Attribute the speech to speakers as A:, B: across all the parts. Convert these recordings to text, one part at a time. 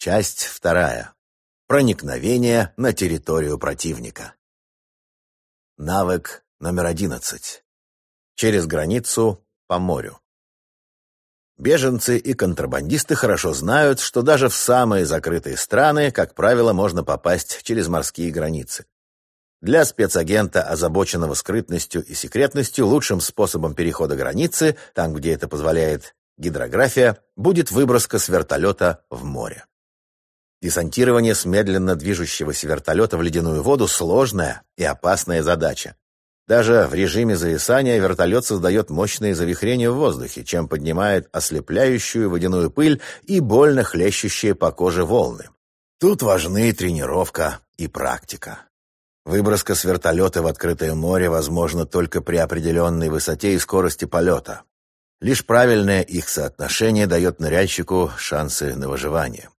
A: Часть вторая. Проникновение на территорию противника. Навык номер одиннадцать. Через границу по морю. Беженцы и контрабандисты хорошо знают, что даже в самые закрытые страны, как правило, можно попасть через морские границы. Для спецагента, озабоченного скрытностью и секретностью, лучшим способом перехода границы, там, где это позволяет гидрография, будет выброска с вертолета в море. Десантирование с медленно движущегося вертолета в ледяную воду – сложная и опасная задача. Даже в режиме зависания вертолет создает мощные завихрения в воздухе, чем поднимает ослепляющую водяную пыль и больно хлещущие по коже волны. Тут важны тренировка и практика. Выброска с вертолета в открытое море возможна только при определенной высоте и скорости полета. Лишь правильное их соотношение дает ныряльщику шансы на выживание.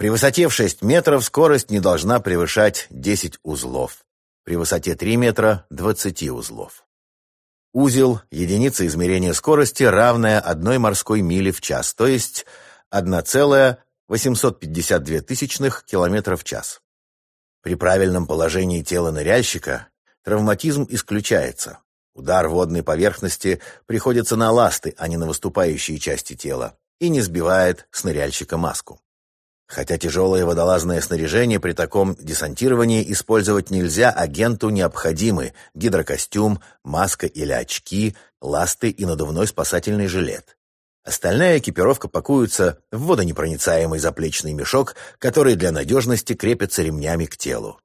A: При высоте в 6 метров скорость не должна превышать 10 узлов при высоте 3 метра 20 узлов. Узел – единица измерения скорости, равная одной морской миле в час, то есть 1,852 тысячных км в час. При правильном положении тела ныряльщика травматизм исключается. Удар водной поверхности приходится на ласты, а не на выступающие части тела, и не сбивает с ныряльщика маску. Хотя тяжелое водолазное снаряжение при таком десантировании использовать нельзя, агенту необходимы гидрокостюм, маска или очки, ласты и надувной спасательный жилет. Остальная экипировка пакуется в водонепроницаемый заплечный мешок, который для надежности крепится ремнями к телу.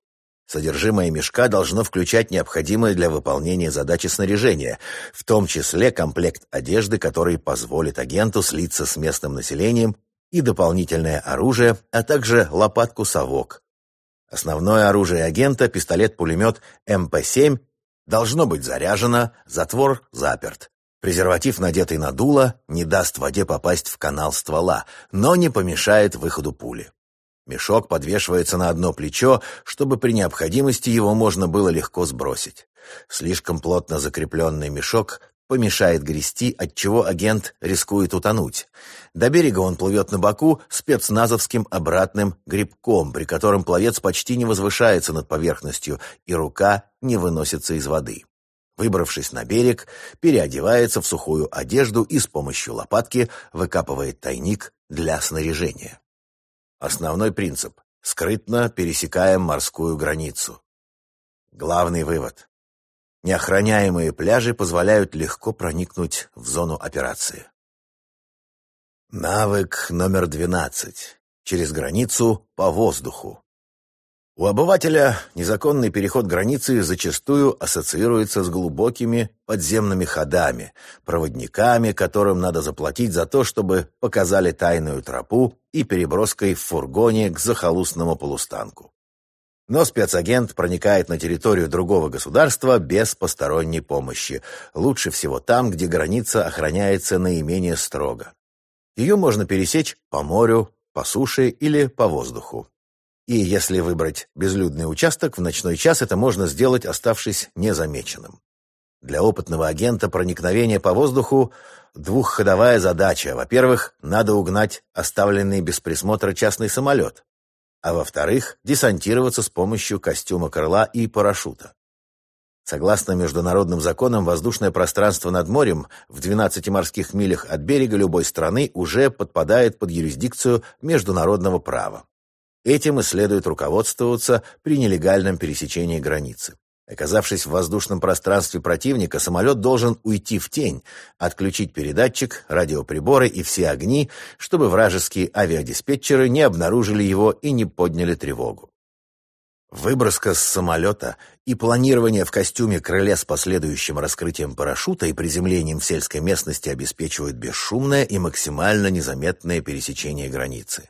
A: Содержимое мешка должно включать необходимое для выполнения задачи снаряжение, в том числе комплект одежды, который позволит агенту слиться с местным населением и дополнительное оружие, а также лопатку-совок. Основное оружие агента, пистолет-пулемет МП-7, должно быть заряжено, затвор заперт. Презерватив, надетый на дуло, не даст воде попасть в канал ствола, но не помешает выходу пули. Мешок подвешивается на одно плечо, чтобы при необходимости его можно было легко сбросить. Слишком плотно закрепленный мешок помешает грести, отчего агент рискует утонуть. До берега он плывет на боку спецназовским обратным грибком, при котором пловец почти не возвышается над поверхностью, и рука не выносится из воды. Выбравшись на берег, переодевается в сухую одежду и с помощью лопатки выкапывает тайник для снаряжения. Основной принцип – скрытно пересекаем морскую границу. Главный вывод Неохраняемые пляжи позволяют легко проникнуть в зону операции. Навык номер 12. Через границу по воздуху. У обывателя незаконный переход границы зачастую ассоциируется с глубокими подземными ходами, проводниками, которым надо заплатить за то, чтобы показали тайную тропу и переброской в фургоне к захолустному полустанку. Но спецагент проникает на территорию другого государства без посторонней помощи, лучше всего там, где граница охраняется наименее строго. Ее можно пересечь по морю, по суше или по воздуху. И если выбрать безлюдный участок, в ночной час это можно сделать, оставшись незамеченным. Для опытного агента проникновение по воздуху – двухходовая задача. Во-первых, надо угнать оставленный без присмотра частный самолет а во-вторых, десантироваться с помощью костюма крыла и парашюта. Согласно международным законам, воздушное пространство над морем в 12 морских милях от берега любой страны уже подпадает под юрисдикцию международного права. Этим и следует руководствоваться при нелегальном пересечении границы. Оказавшись в воздушном пространстве противника, самолет должен уйти в тень, отключить передатчик, радиоприборы и все огни, чтобы вражеские авиадиспетчеры не обнаружили его и не подняли тревогу. Выброска с самолета и планирование в костюме крыле с последующим раскрытием парашюта и приземлением в сельской местности обеспечивают бесшумное и максимально незаметное пересечение границы.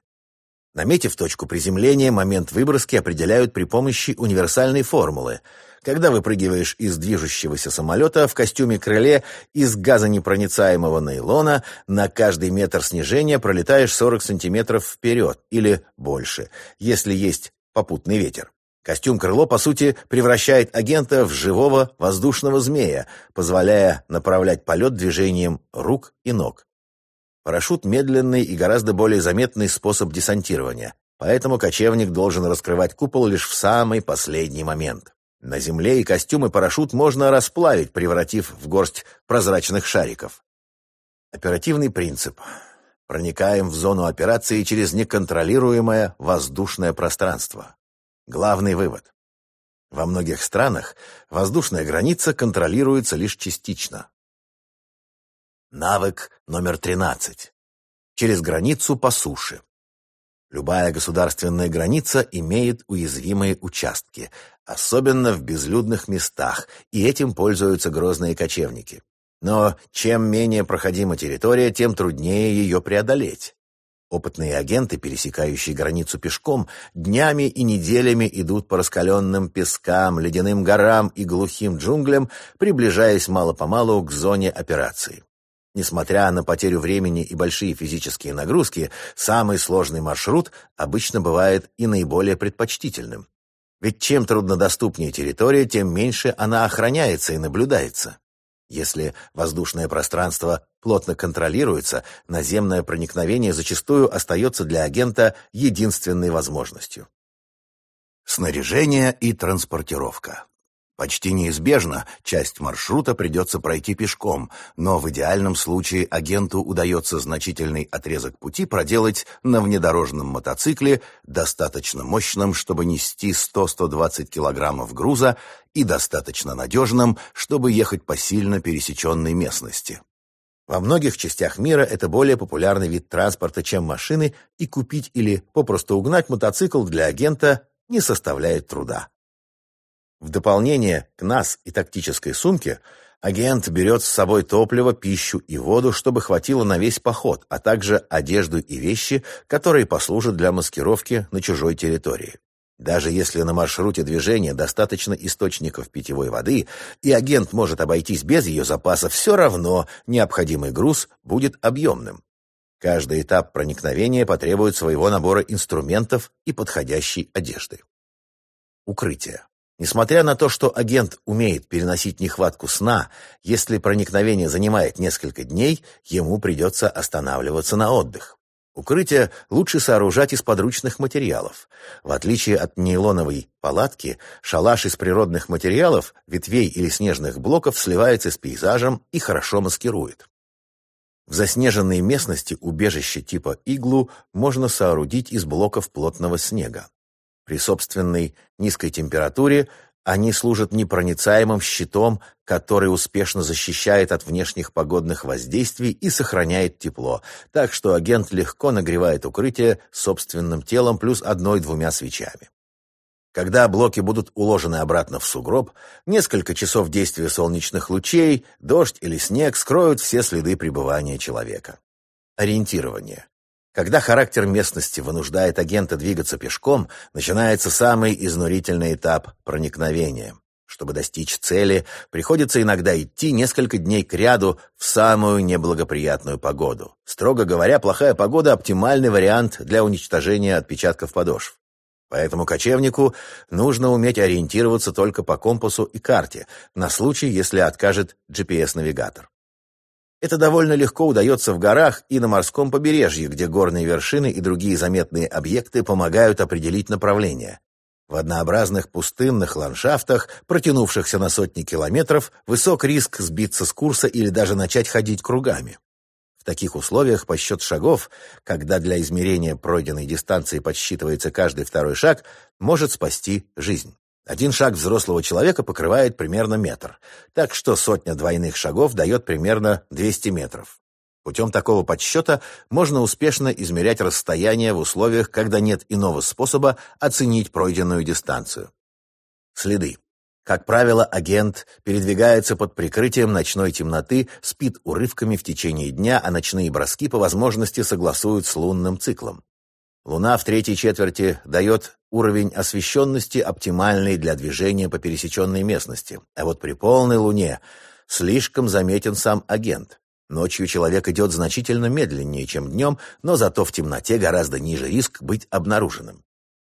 A: Наметив точку приземления, момент выброски определяют при помощи универсальной формулы – когда выпрыгиваешь из движущегося самолета в костюме-крыле из газонепроницаемого нейлона, на каждый метр снижения пролетаешь 40 сантиметров вперед или больше, если есть попутный ветер. Костюм-крыло, по сути, превращает агента в живого воздушного змея, позволяя направлять полет движением рук и ног. Парашют – медленный и гораздо более заметный способ десантирования, поэтому кочевник должен раскрывать купол лишь в самый последний момент. На земле и костюм и парашют можно расплавить, превратив в горсть прозрачных шариков. Оперативный принцип. Проникаем в зону операции через неконтролируемое воздушное пространство. Главный вывод. Во многих странах воздушная граница контролируется лишь частично. Навык номер 13. Через границу по суше. Любая государственная граница имеет уязвимые участки, особенно в безлюдных местах, и этим пользуются грозные кочевники. Но чем менее проходима территория, тем труднее ее преодолеть. Опытные агенты, пересекающие границу пешком, днями и неделями идут по раскаленным пескам, ледяным горам и глухим джунглям, приближаясь мало-помалу к зоне операции. Несмотря на потерю времени и большие физические нагрузки, самый сложный маршрут обычно бывает и наиболее предпочтительным. Ведь чем труднодоступнее территория, тем меньше она охраняется и наблюдается. Если воздушное пространство плотно контролируется, наземное проникновение зачастую остается для агента единственной возможностью. Снаряжение и транспортировка. Почти неизбежно часть маршрута придется пройти пешком, но в идеальном случае агенту удается значительный отрезок пути проделать на внедорожном мотоцикле, достаточно мощном, чтобы нести 100-120 килограммов груза, и достаточно надежным, чтобы ехать по сильно пересеченной местности. Во многих частях мира это более популярный вид транспорта, чем машины, и купить или попросту угнать мотоцикл для агента не составляет труда. В дополнение к НАС и тактической сумке агент берет с собой топливо, пищу и воду, чтобы хватило на весь поход, а также одежду и вещи, которые послужат для маскировки на чужой территории. Даже если на маршруте движения достаточно источников питьевой воды, и агент может обойтись без ее запаса, все равно необходимый груз будет объемным. Каждый этап проникновения потребует своего набора инструментов и подходящей одежды. Укрытие. Несмотря на то, что агент умеет переносить нехватку сна, если проникновение занимает несколько дней, ему придется останавливаться на отдых. Укрытие лучше сооружать из подручных материалов. В отличие от нейлоновой палатки, шалаш из природных материалов, ветвей или снежных блоков сливается с пейзажем и хорошо маскирует. В заснеженной местности убежище типа иглу можно соорудить из блоков плотного снега. При собственной низкой температуре они служат непроницаемым щитом, который успешно защищает от внешних погодных воздействий и сохраняет тепло, так что агент легко нагревает укрытие собственным телом плюс одной-двумя свечами. Когда блоки будут уложены обратно в сугроб, несколько часов действия солнечных лучей, дождь или снег скроют все следы пребывания человека. Ориентирование. Когда характер местности вынуждает агента двигаться пешком, начинается самый изнурительный этап проникновения. Чтобы достичь цели, приходится иногда идти несколько дней кряду в самую неблагоприятную погоду. Строго говоря, плохая погода – оптимальный вариант для уничтожения отпечатков подошв. Поэтому кочевнику нужно уметь ориентироваться только по компасу и карте, на случай, если откажет GPS-навигатор. Это довольно легко удается в горах и на морском побережье, где горные вершины и другие заметные объекты помогают определить направление. В однообразных пустынных ландшафтах, протянувшихся на сотни километров, высок риск сбиться с курса или даже начать ходить кругами. В таких условиях подсчет шагов, когда для измерения пройденной дистанции подсчитывается каждый второй шаг, может спасти жизнь. Один шаг взрослого человека покрывает примерно метр, так что сотня двойных шагов дает примерно 200 метров. Путем такого подсчета можно успешно измерять расстояние в условиях, когда нет иного способа оценить пройденную дистанцию. Следы. Как правило, агент передвигается под прикрытием ночной темноты, спит урывками в течение дня, а ночные броски по возможности согласуют с лунным циклом. Луна в третьей четверти дает уровень освещенности оптимальный для движения по пересеченной местности, а вот при полной луне слишком заметен сам агент. Ночью человек идет значительно медленнее, чем днем, но зато в темноте гораздо ниже риск быть обнаруженным.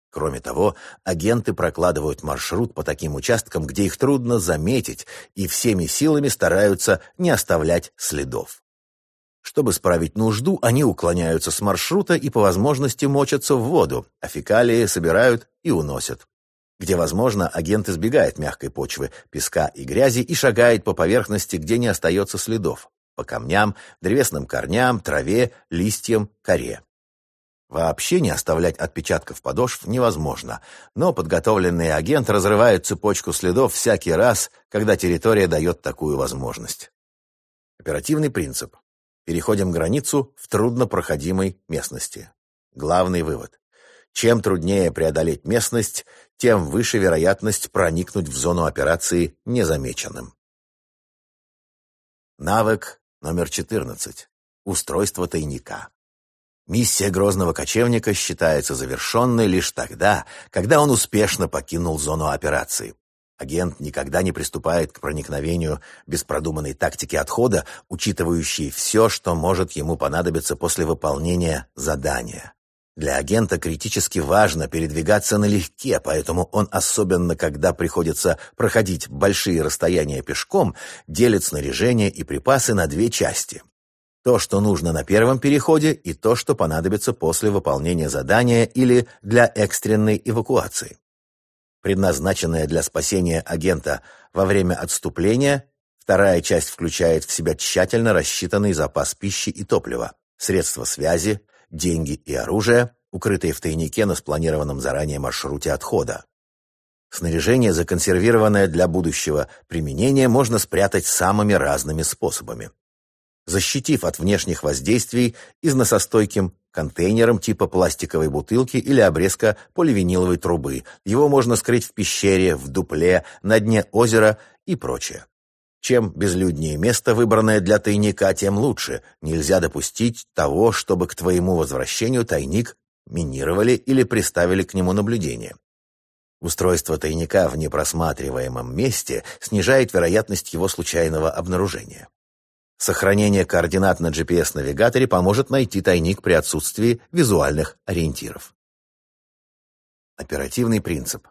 A: Кроме того, агенты прокладывают маршрут по таким участкам, где их трудно заметить, и всеми силами стараются не оставлять следов. Чтобы справить нужду, они уклоняются с маршрута и по возможности мочатся в воду, а фекалии собирают и уносят. Где возможно, агент избегает мягкой почвы, песка и грязи и шагает по поверхности, где не остается следов, по камням, древесным корням, траве, листьям, коре. Вообще не оставлять отпечатков подошв невозможно, но подготовленный агент разрывает цепочку следов всякий раз, когда территория дает такую возможность. Оперативный принцип. Переходим границу в труднопроходимой местности. Главный вывод. Чем труднее преодолеть местность, тем выше вероятность проникнуть в зону операции незамеченным. Навык номер 14. Устройство тайника. Миссия грозного кочевника считается завершенной лишь тогда, когда он успешно покинул зону операции. Агент никогда не приступает к проникновению без продуманной тактики отхода, учитывающей все, что может ему понадобиться после выполнения задания. Для агента критически важно передвигаться налегке, поэтому он, особенно когда приходится проходить большие расстояния пешком, делит снаряжение и припасы на две части. То, что нужно на первом переходе, и то, что понадобится после выполнения задания или для экстренной эвакуации. Предназначенная для спасения агента во время отступления, вторая часть включает в себя тщательно рассчитанный запас пищи и топлива, средства связи, деньги и оружие, укрытые в тайнике на спланированном заранее маршруте отхода. Снаряжение, законсервированное для будущего применения, можно спрятать самыми разными способами защитив от внешних воздействий износостойким контейнером типа пластиковой бутылки или обрезка поливиниловой трубы. Его можно скрыть в пещере, в дупле, на дне озера и прочее. Чем безлюднее место, выбранное для тайника, тем лучше. Нельзя допустить того, чтобы к твоему возвращению тайник минировали или приставили к нему наблюдение. Устройство тайника в непросматриваемом месте снижает вероятность его случайного обнаружения. Сохранение координат на GPS-навигаторе поможет найти тайник при отсутствии визуальных ориентиров. Оперативный принцип.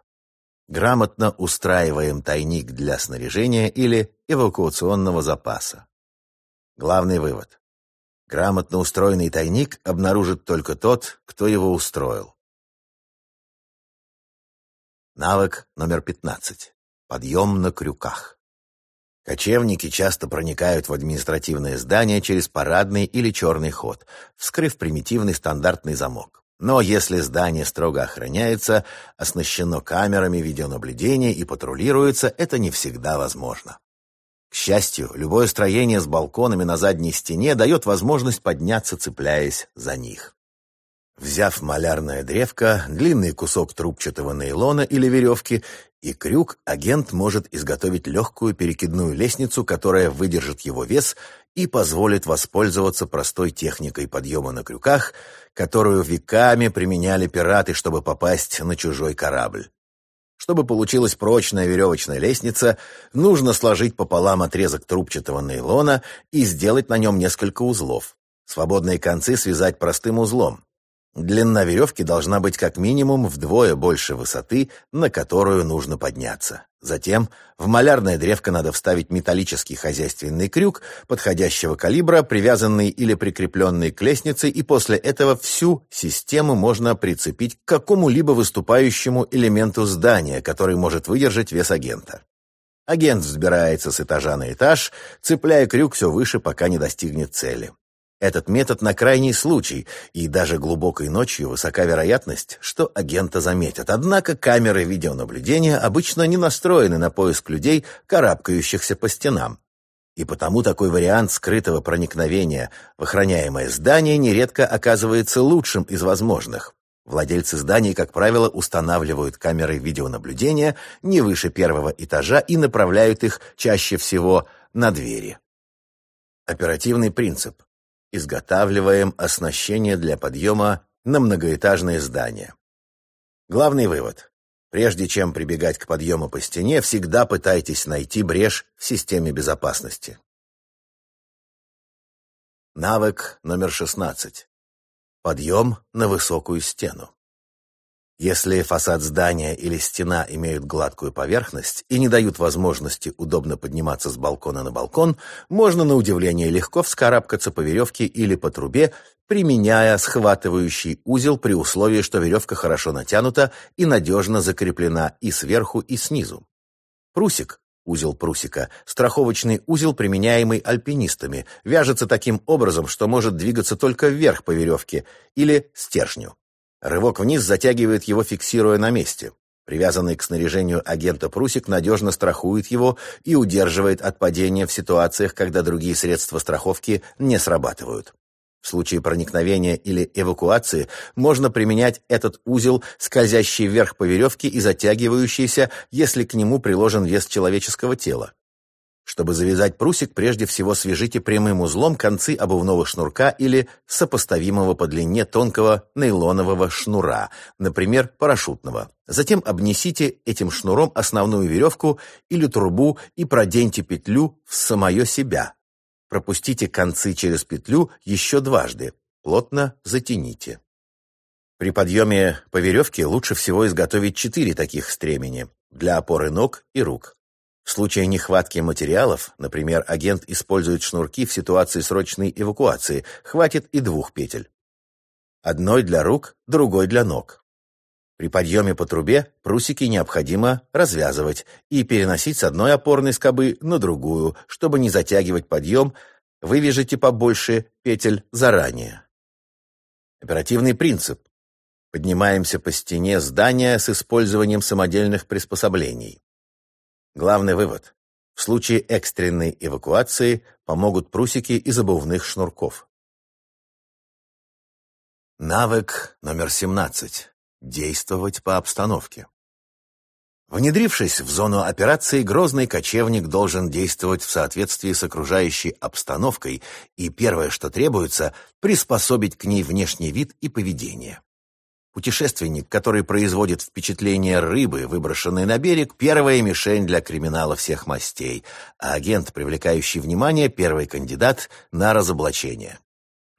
A: Грамотно устраиваем тайник для снаряжения или эвакуационного запаса. Главный вывод. Грамотно устроенный тайник обнаружит только тот, кто его устроил. Навык номер 15. Подъем на крюках. Кочевники часто проникают в административное здание через парадный или черный ход, вскрыв примитивный стандартный замок. Но если здание строго охраняется, оснащено камерами видеонаблюдения и патрулируется, это не всегда возможно. К счастью, любое строение с балконами на задней стене дает возможность подняться, цепляясь за них. Взяв малярное древко, длинный кусок трубчатого нейлона или веревки и крюк, агент может изготовить легкую перекидную лестницу, которая выдержит его вес и позволит воспользоваться простой техникой подъема на крюках, которую веками применяли пираты, чтобы попасть на чужой корабль. Чтобы получилась прочная веревочная лестница, нужно сложить пополам отрезок трубчатого нейлона и сделать на нем несколько узлов. Свободные концы связать простым узлом. Длина веревки должна быть как минимум вдвое больше высоты, на которую нужно подняться. Затем в малярное древко надо вставить металлический хозяйственный крюк подходящего калибра, привязанный или прикрепленный к лестнице, и после этого всю систему можно прицепить к какому-либо выступающему элементу здания, который может выдержать вес агента. Агент взбирается с этажа на этаж, цепляя крюк все выше, пока не достигнет цели. Этот метод на крайний случай, и даже глубокой ночью высока вероятность, что агента заметят. Однако камеры видеонаблюдения обычно не настроены на поиск людей, карабкающихся по стенам. И потому такой вариант скрытого проникновения в охраняемое здание нередко оказывается лучшим из возможных. Владельцы зданий, как правило, устанавливают камеры видеонаблюдения не выше первого этажа и направляют их чаще всего на двери. Оперативный принцип. Изготавливаем оснащение для подъема на многоэтажные здания. Главный вывод. Прежде чем прибегать к подъему по стене, всегда пытайтесь найти брешь в системе безопасности. Навык номер 16. Подъем на высокую стену. Если фасад здания или стена имеют гладкую поверхность и не дают возможности удобно подниматься с балкона на балкон, можно на удивление легко вскарабкаться по веревке или по трубе, применяя схватывающий узел при условии, что веревка хорошо натянута и надежно закреплена и сверху, и снизу. Прусик, узел прусика, страховочный узел, применяемый альпинистами, вяжется таким образом, что может двигаться только вверх по веревке или стержню. Рывок вниз затягивает его, фиксируя на месте. Привязанный к снаряжению агента Прусик надежно страхует его и удерживает от падения в ситуациях, когда другие средства страховки не срабатывают. В случае проникновения или эвакуации можно применять этот узел, скользящий вверх по веревке и затягивающийся, если к нему приложен вес человеческого тела. Чтобы завязать прусик, прежде всего свяжите прямым узлом концы обувного шнурка или сопоставимого по длине тонкого нейлонового шнура, например, парашютного. Затем обнесите этим шнуром основную веревку или трубу и проденьте петлю в самое себя. Пропустите концы через петлю еще дважды. Плотно затяните. При подъеме по веревке лучше всего изготовить четыре таких стремени для опоры ног и рук. В случае нехватки материалов, например, агент использует шнурки в ситуации срочной эвакуации, хватит и двух петель. Одной для рук, другой для ног. При подъеме по трубе прусики необходимо развязывать и переносить с одной опорной скобы на другую, чтобы не затягивать подъем, вывяжите побольше петель заранее. Оперативный принцип. Поднимаемся по стене здания с использованием самодельных приспособлений. Главный вывод. В случае экстренной эвакуации помогут прусики из обувных шнурков. Навык номер 17. Действовать по обстановке. Внедрившись в зону операции, грозный кочевник должен действовать в соответствии с окружающей обстановкой, и первое, что требуется, приспособить к ней внешний вид и поведение. Путешественник, который производит впечатление рыбы, выброшенной на берег, первая мишень для криминала всех мастей, а агент, привлекающий внимание, первый кандидат на разоблачение.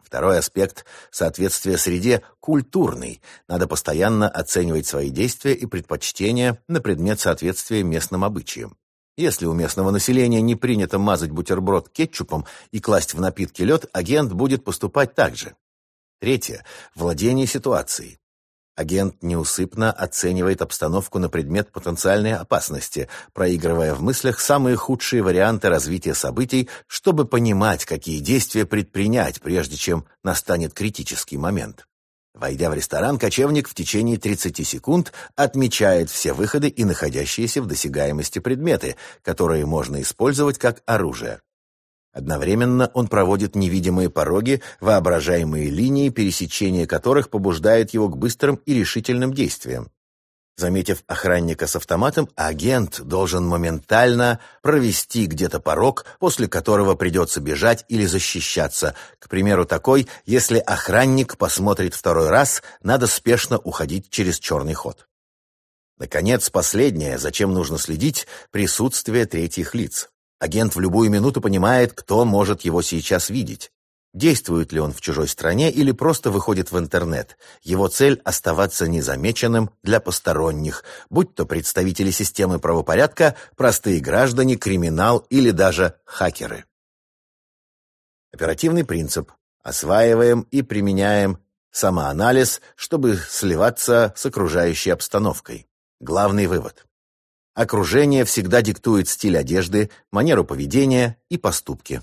A: Второй аспект – соответствие среде культурный. Надо постоянно оценивать свои действия и предпочтения на предмет соответствия местным обычаям. Если у местного населения не принято мазать бутерброд кетчупом и класть в напитки лед, агент будет поступать так же. Третье – владение ситуацией. Агент неусыпно оценивает обстановку на предмет потенциальной опасности, проигрывая в мыслях самые худшие варианты развития событий, чтобы понимать, какие действия предпринять, прежде чем настанет критический момент. Войдя в ресторан, кочевник в течение 30 секунд отмечает все выходы и находящиеся в досягаемости предметы, которые можно использовать как оружие. Одновременно он проводит невидимые пороги, воображаемые линии, пересечения которых побуждает его к быстрым и решительным действиям. Заметив охранника с автоматом, агент должен моментально провести где-то порог, после которого придется бежать или защищаться. К примеру, такой, если охранник посмотрит второй раз, надо спешно уходить через черный ход. Наконец, последнее, зачем нужно следить, присутствие третьих лиц. Агент в любую минуту понимает, кто может его сейчас видеть. Действует ли он в чужой стране или просто выходит в интернет. Его цель – оставаться незамеченным для посторонних, будь то представители системы правопорядка, простые граждане, криминал или даже хакеры. Оперативный принцип. Осваиваем и применяем самоанализ, чтобы сливаться с окружающей обстановкой. Главный вывод. Окружение всегда диктует стиль одежды, манеру поведения и поступки.